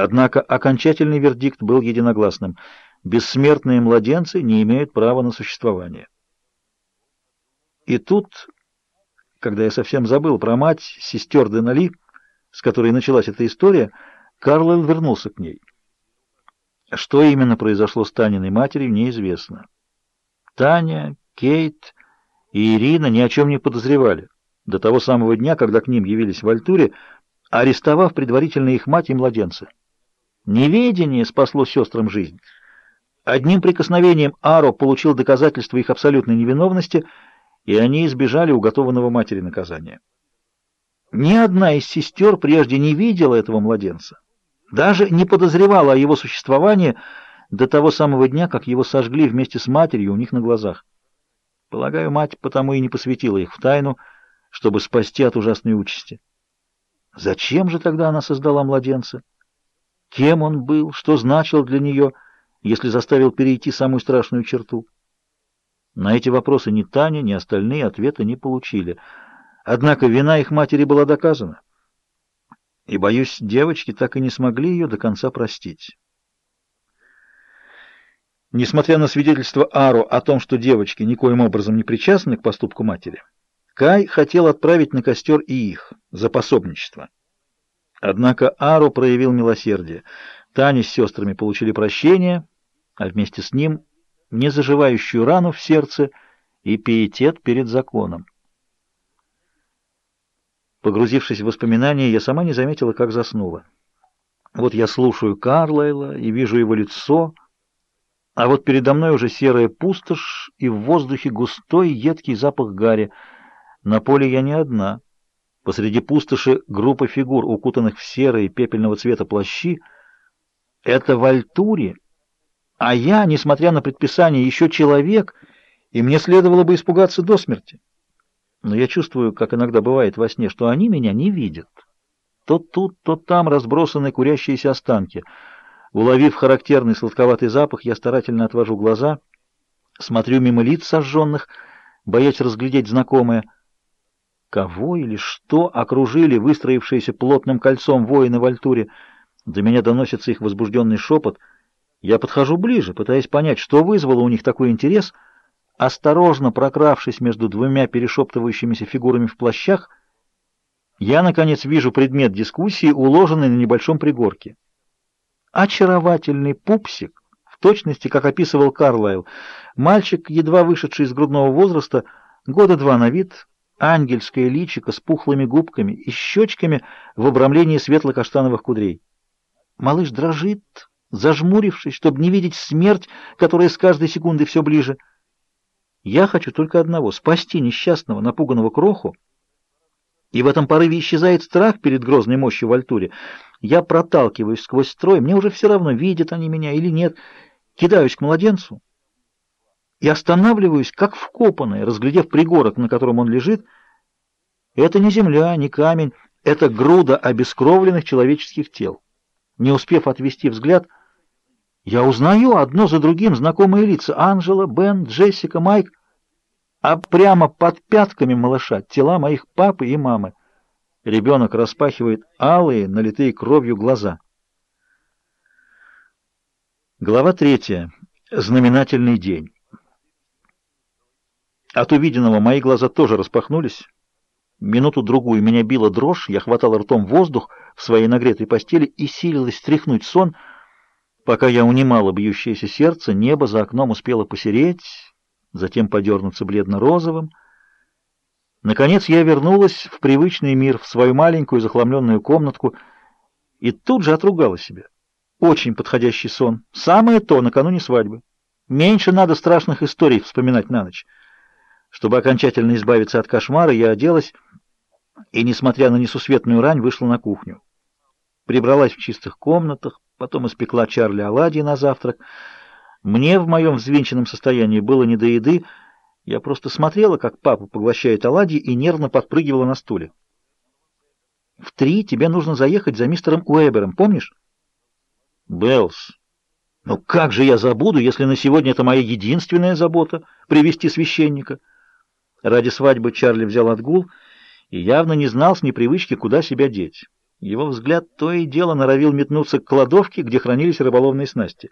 Однако окончательный вердикт был единогласным. Бессмертные младенцы не имеют права на существование. И тут, когда я совсем забыл про мать, сестер Денали, с которой началась эта история, Карлайл вернулся к ней. Что именно произошло с Таниной матерью, неизвестно. Таня, Кейт и Ирина ни о чем не подозревали до того самого дня, когда к ним явились в Альтуре, арестовав предварительно их мать и младенца. Неведение спасло сестрам жизнь. Одним прикосновением Аро получил доказательство их абсолютной невиновности, и они избежали уготованного матери наказания. Ни одна из сестер прежде не видела этого младенца, даже не подозревала о его существовании до того самого дня, как его сожгли вместе с матерью у них на глазах. Полагаю, мать потому и не посвятила их в тайну, чтобы спасти от ужасной участи. Зачем же тогда она создала младенца? Кем он был? Что значил для нее, если заставил перейти самую страшную черту? На эти вопросы ни Таня, ни остальные ответа не получили. Однако вина их матери была доказана. И, боюсь, девочки так и не смогли ее до конца простить. Несмотря на свидетельство Ару о том, что девочки никоим образом не причастны к поступку матери, Кай хотел отправить на костер и их за пособничество. Однако Ару проявил милосердие. Таня с сестрами получили прощение, а вместе с ним незаживающую рану в сердце и пиетет перед законом. Погрузившись в воспоминания, я сама не заметила, как заснула. Вот я слушаю Карлайла и вижу его лицо, а вот передо мной уже серая пустошь и в воздухе густой едкий запах гари — на поле я не одна. Посреди пустоши группа фигур, укутанных в серые пепельного цвета плащи. Это в Альтуре. А я, несмотря на предписание, еще человек, и мне следовало бы испугаться до смерти. Но я чувствую, как иногда бывает во сне, что они меня не видят. То тут, то там разбросаны курящиеся останки. Уловив характерный сладковатый запах, я старательно отвожу глаза, смотрю мимо лиц сожженных, боясь разглядеть знакомое — Кого или что окружили выстроившиеся плотным кольцом воины в альтуре? До меня доносится их возбужденный шепот. Я подхожу ближе, пытаясь понять, что вызвало у них такой интерес. Осторожно прокравшись между двумя перешептывающимися фигурами в плащах, я, наконец, вижу предмет дискуссии, уложенный на небольшом пригорке. Очаровательный пупсик, в точности, как описывал Карлайл, мальчик, едва вышедший из грудного возраста, года два на вид, ангельское личико с пухлыми губками и щечками в обрамлении светло-каштановых кудрей. Малыш дрожит, зажмурившись, чтобы не видеть смерть, которая с каждой секунды все ближе. Я хочу только одного — спасти несчастного, напуганного кроху, и в этом порыве исчезает страх перед грозной мощью в альтуре. Я проталкиваюсь сквозь строй, мне уже все равно, видят они меня или нет, кидаюсь к младенцу, и останавливаюсь, как вкопанная, разглядев пригорок, на котором он лежит. Это не земля, не камень, это груда обескровленных человеческих тел. Не успев отвести взгляд, я узнаю одно за другим знакомые лица — Анжела, Бен, Джессика, Майк, а прямо под пятками малыша тела моих папы и мамы. Ребенок распахивает алые, налитые кровью глаза. Глава третья. Знаменательный день. От увиденного мои глаза тоже распахнулись. Минуту-другую меня била дрожь, я хватал ртом воздух в своей нагретой постели и силилась стряхнуть сон. Пока я унимала бьющееся сердце, небо за окном успело посереть, затем подернуться бледно-розовым. Наконец я вернулась в привычный мир, в свою маленькую захламленную комнатку, и тут же отругала себя. Очень подходящий сон. Самое то накануне свадьбы. Меньше надо страшных историй вспоминать на ночь. Чтобы окончательно избавиться от кошмара, я оделась и, несмотря на несусветную рань, вышла на кухню. Прибралась в чистых комнатах, потом испекла Чарли оладьи на завтрак. Мне в моем взвинченном состоянии было не до еды, я просто смотрела, как папа поглощает оладьи и нервно подпрыгивала на стуле. «В три тебе нужно заехать за мистером Уэбером, помнишь?» «Беллс, ну как же я забуду, если на сегодня это моя единственная забота — привести священника?» Ради свадьбы Чарли взял отгул и явно не знал с непривычки, куда себя деть. Его взгляд то и дело норовил метнуться к кладовке, где хранились рыболовные снасти.